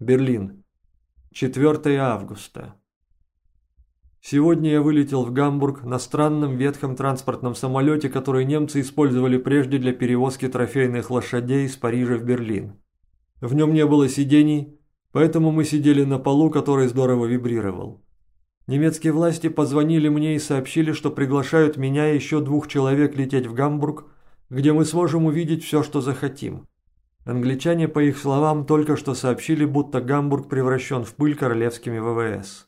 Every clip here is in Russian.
Берлин. 4 августа. Сегодня я вылетел в Гамбург на странном ветхом транспортном самолете, который немцы использовали прежде для перевозки трофейных лошадей из Парижа в Берлин. В нем не было сидений, поэтому мы сидели на полу, который здорово вибрировал. Немецкие власти позвонили мне и сообщили, что приглашают меня и еще двух человек лететь в Гамбург, где мы сможем увидеть все, что захотим. Англичане, по их словам, только что сообщили, будто Гамбург превращен в пыль королевскими ВВС.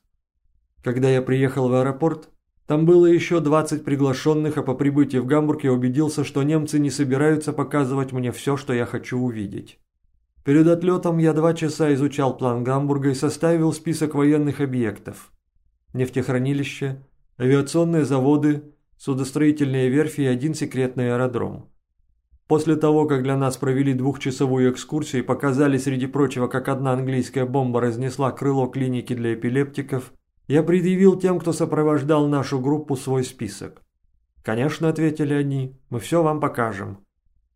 Когда я приехал в аэропорт, там было еще 20 приглашенных, а по прибытии в Гамбург я убедился, что немцы не собираются показывать мне все, что я хочу увидеть. Перед отлетом я два часа изучал план Гамбурга и составил список военных объектов. Нефтехранилище, авиационные заводы, судостроительные верфи и один секретный аэродром. После того, как для нас провели двухчасовую экскурсию и показали, среди прочего, как одна английская бомба разнесла крыло клиники для эпилептиков, я предъявил тем, кто сопровождал нашу группу, свой список. «Конечно», — ответили они, — «мы все вам покажем».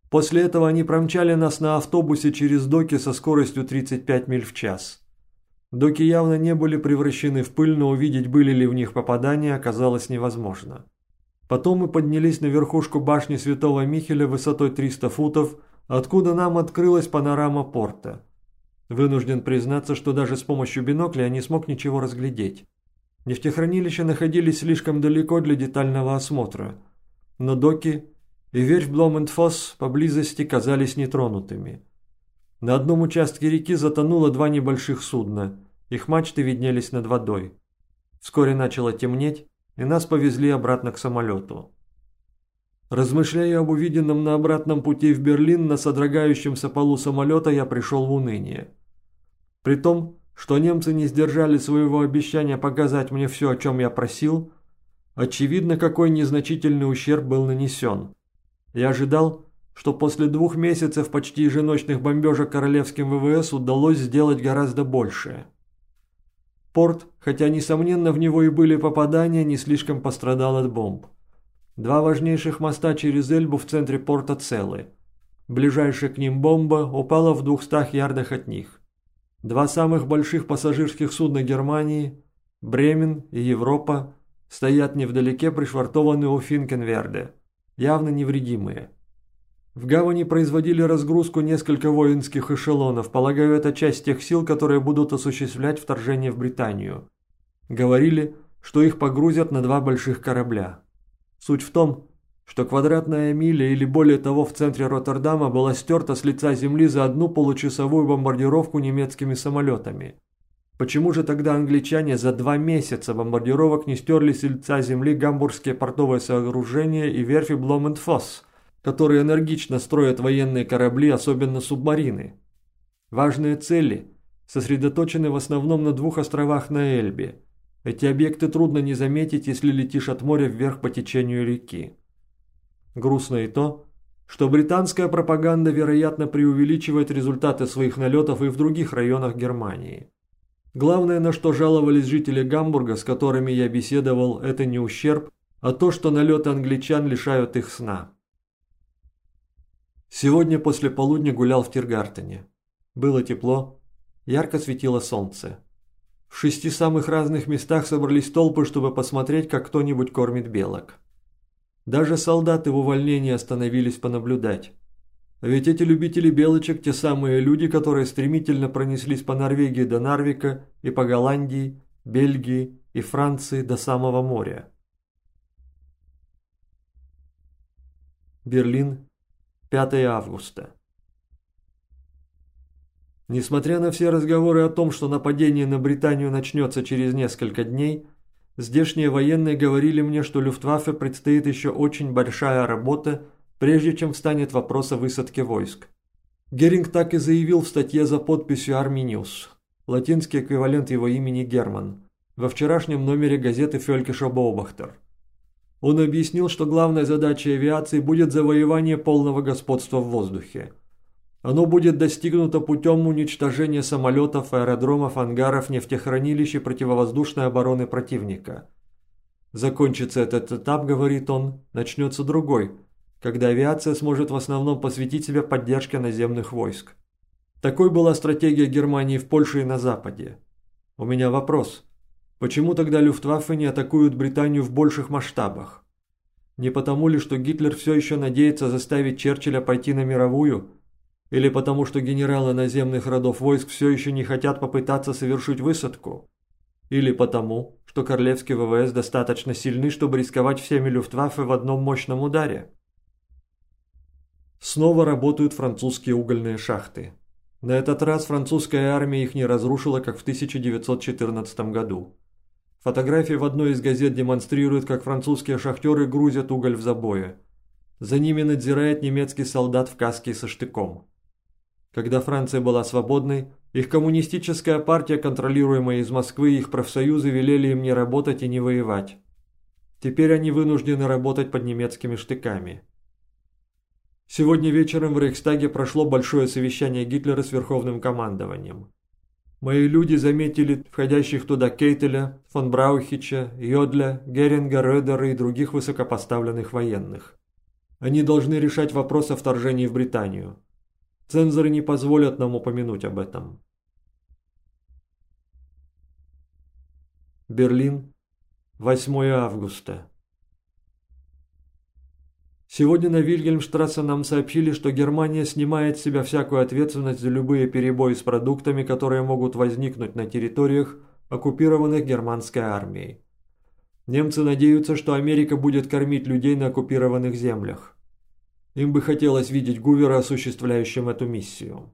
После этого они промчали нас на автобусе через доки со скоростью 35 миль в час. Доки явно не были превращены в пыль, но увидеть, были ли в них попадания, оказалось невозможно. Потом мы поднялись на верхушку башни Святого Михеля высотой 300 футов, откуда нам открылась панорама порта. Вынужден признаться, что даже с помощью бинокля я не смог ничего разглядеть. Нефтехранилища находились слишком далеко для детального осмотра, но доки и верфь Бломентфосс поблизости казались нетронутыми. На одном участке реки затонуло два небольших судна, их мачты виднелись над водой. Вскоре начало темнеть, и нас повезли обратно к самолету. Размышляя об увиденном на обратном пути в Берлин на содрогающемся полу самолета, я пришел в уныние. При том, что немцы не сдержали своего обещания показать мне все, о чем я просил, очевидно, какой незначительный ущерб был нанесен. Я ожидал, что после двух месяцев почти еженочных бомбежек королевским ВВС удалось сделать гораздо большее. Порт, хотя несомненно в него и были попадания, не слишком пострадал от бомб. Два важнейших моста через Эльбу в центре порта целы. Ближайшая к ним бомба упала в двухстах ярдах от них. Два самых больших пассажирских судна Германии, Бремен и Европа, стоят невдалеке пришвартованные у Финкенверде, явно невредимые. В гавани производили разгрузку несколько воинских эшелонов, полагаю, это часть тех сил, которые будут осуществлять вторжение в Британию. Говорили, что их погрузят на два больших корабля. Суть в том, что квадратная миля или более того в центре Роттердама была стерта с лица земли за одну получасовую бомбардировку немецкими самолетами. Почему же тогда англичане за два месяца бомбардировок не стерли с лица земли гамбургские портовые сооружения и верфи Бломентфосс, которые энергично строят военные корабли, особенно субмарины? Важные цели сосредоточены в основном на двух островах на Эльбе. Эти объекты трудно не заметить, если летишь от моря вверх по течению реки. Грустно и то, что британская пропаганда, вероятно, преувеличивает результаты своих налетов и в других районах Германии. Главное, на что жаловались жители Гамбурга, с которыми я беседовал, это не ущерб, а то, что налеты англичан лишают их сна. Сегодня после полудня гулял в Тиргартене. Было тепло, ярко светило солнце. В шести самых разных местах собрались толпы, чтобы посмотреть, как кто-нибудь кормит белок. Даже солдаты в увольнении остановились понаблюдать. Ведь эти любители белочек – те самые люди, которые стремительно пронеслись по Норвегии до Нарвика и по Голландии, Бельгии и Франции до самого моря. Берлин, 5 августа. Несмотря на все разговоры о том, что нападение на Британию начнется через несколько дней – Здешние военные говорили мне, что Люфтваффе предстоит еще очень большая работа, прежде чем встанет вопрос о высадке войск. Геринг так и заявил в статье за подписью «Арминиус», латинский эквивалент его имени Герман, во вчерашнем номере газеты «Фелькиша Боубахтер». Он объяснил, что главной задачей авиации будет завоевание полного господства в воздухе – оно будет достигнуто путем уничтожения самолетов, аэродромов, ангаров, нефтехранилищ и противовоздушной обороны противника. Закончится этот этап, говорит он, начнется другой, когда авиация сможет в основном посвятить себя поддержке наземных войск. Такой была стратегия Германии в Польше и на Западе. У меня вопрос. Почему тогда Люфтваффе не атакуют Британию в больших масштабах? Не потому ли, что Гитлер все еще надеется заставить Черчилля пойти на мировую? Или потому, что генералы наземных родов войск все еще не хотят попытаться совершить высадку? Или потому, что королевские ВВС достаточно сильны, чтобы рисковать всеми Люфтваффе в одном мощном ударе? Снова работают французские угольные шахты. На этот раз французская армия их не разрушила, как в 1914 году. Фотографии в одной из газет демонстрируют, как французские шахтеры грузят уголь в забое. За ними надзирает немецкий солдат в каске со штыком. Когда Франция была свободной, их коммунистическая партия, контролируемая из Москвы, и их профсоюзы велели им не работать и не воевать. Теперь они вынуждены работать под немецкими штыками. Сегодня вечером в Рейхстаге прошло большое совещание Гитлера с Верховным командованием. Мои люди заметили входящих туда Кейтеля, фон Браухича, Йодля, Геринга, Рёдера и других высокопоставленных военных. Они должны решать вопрос о вторжении в Британию. Цензоры не позволят нам упомянуть об этом. Берлин, 8 августа. Сегодня на Вильгельмштрассе нам сообщили, что Германия снимает с себя всякую ответственность за любые перебои с продуктами, которые могут возникнуть на территориях, оккупированных германской армией. Немцы надеются, что Америка будет кормить людей на оккупированных землях. Им бы хотелось видеть Гувера, осуществляющим эту миссию.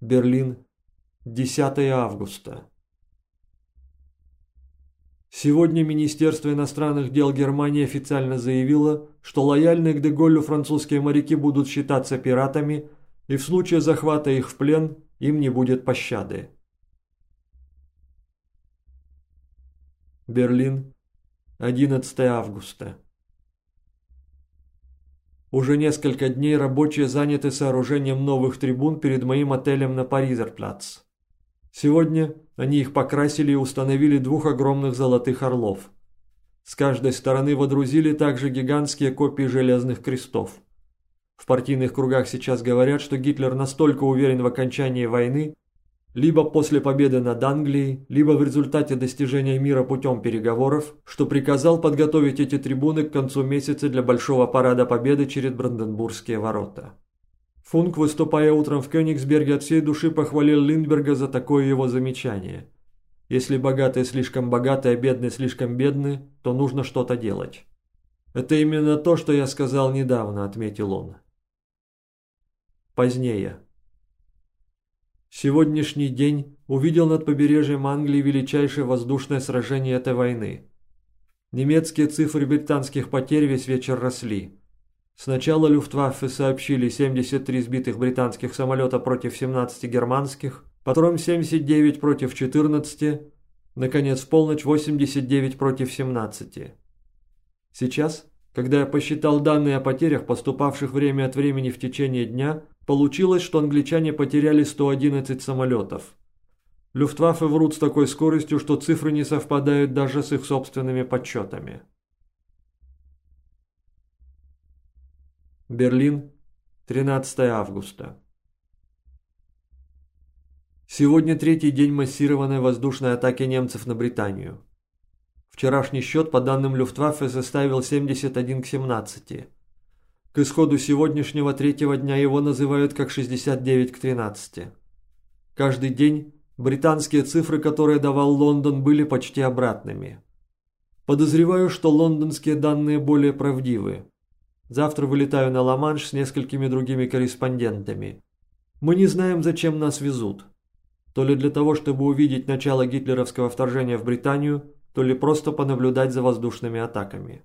Берлин, 10 августа. Сегодня Министерство иностранных дел Германии официально заявило, что лояльные к Деголю французские моряки будут считаться пиратами, и в случае захвата их в плен им не будет пощады. Берлин, 11 августа. Уже несколько дней рабочие заняты сооружением новых трибун перед моим отелем на Паризерплац. Сегодня они их покрасили и установили двух огромных золотых орлов. С каждой стороны водрузили также гигантские копии железных крестов. В партийных кругах сейчас говорят, что Гитлер настолько уверен в окончании войны, либо после победы над Англией, либо в результате достижения мира путем переговоров, что приказал подготовить эти трибуны к концу месяца для большого парада победы через Бранденбургские ворота. Функ, выступая утром в Кёнигсберге, от всей души похвалил Линдберга за такое его замечание. Если богатые слишком богаты, а бедные слишком бедны, то нужно что-то делать. «Это именно то, что я сказал недавно», — отметил он. Позднее. Сегодняшний день увидел над побережьем Англии величайшее воздушное сражение этой войны. Немецкие цифры британских потерь весь вечер росли. Сначала Люфтваффе сообщили 73 сбитых британских самолета против 17 германских, потом 79 против 14, наконец в полночь 89 против 17. Сейчас, когда я посчитал данные о потерях, поступавших время от времени в течение дня, получилось, что англичане потеряли 111 самолетов. Люфтваффе врут с такой скоростью, что цифры не совпадают даже с их собственными подсчетами. Берлин, 13 августа. Сегодня третий день массированной воздушной атаки немцев на Британию. Вчерашний счет по данным Люфтваффе составил 71 к 17. К исходу сегодняшнего третьего дня его называют как 69 к 13. Каждый день британские цифры, которые давал Лондон, были почти обратными. Подозреваю, что лондонские данные более правдивы. Завтра вылетаю на Ла-Манш с несколькими другими корреспондентами. Мы не знаем, зачем нас везут. То ли для того, чтобы увидеть начало гитлеровского вторжения в Британию, то ли просто понаблюдать за воздушными атаками.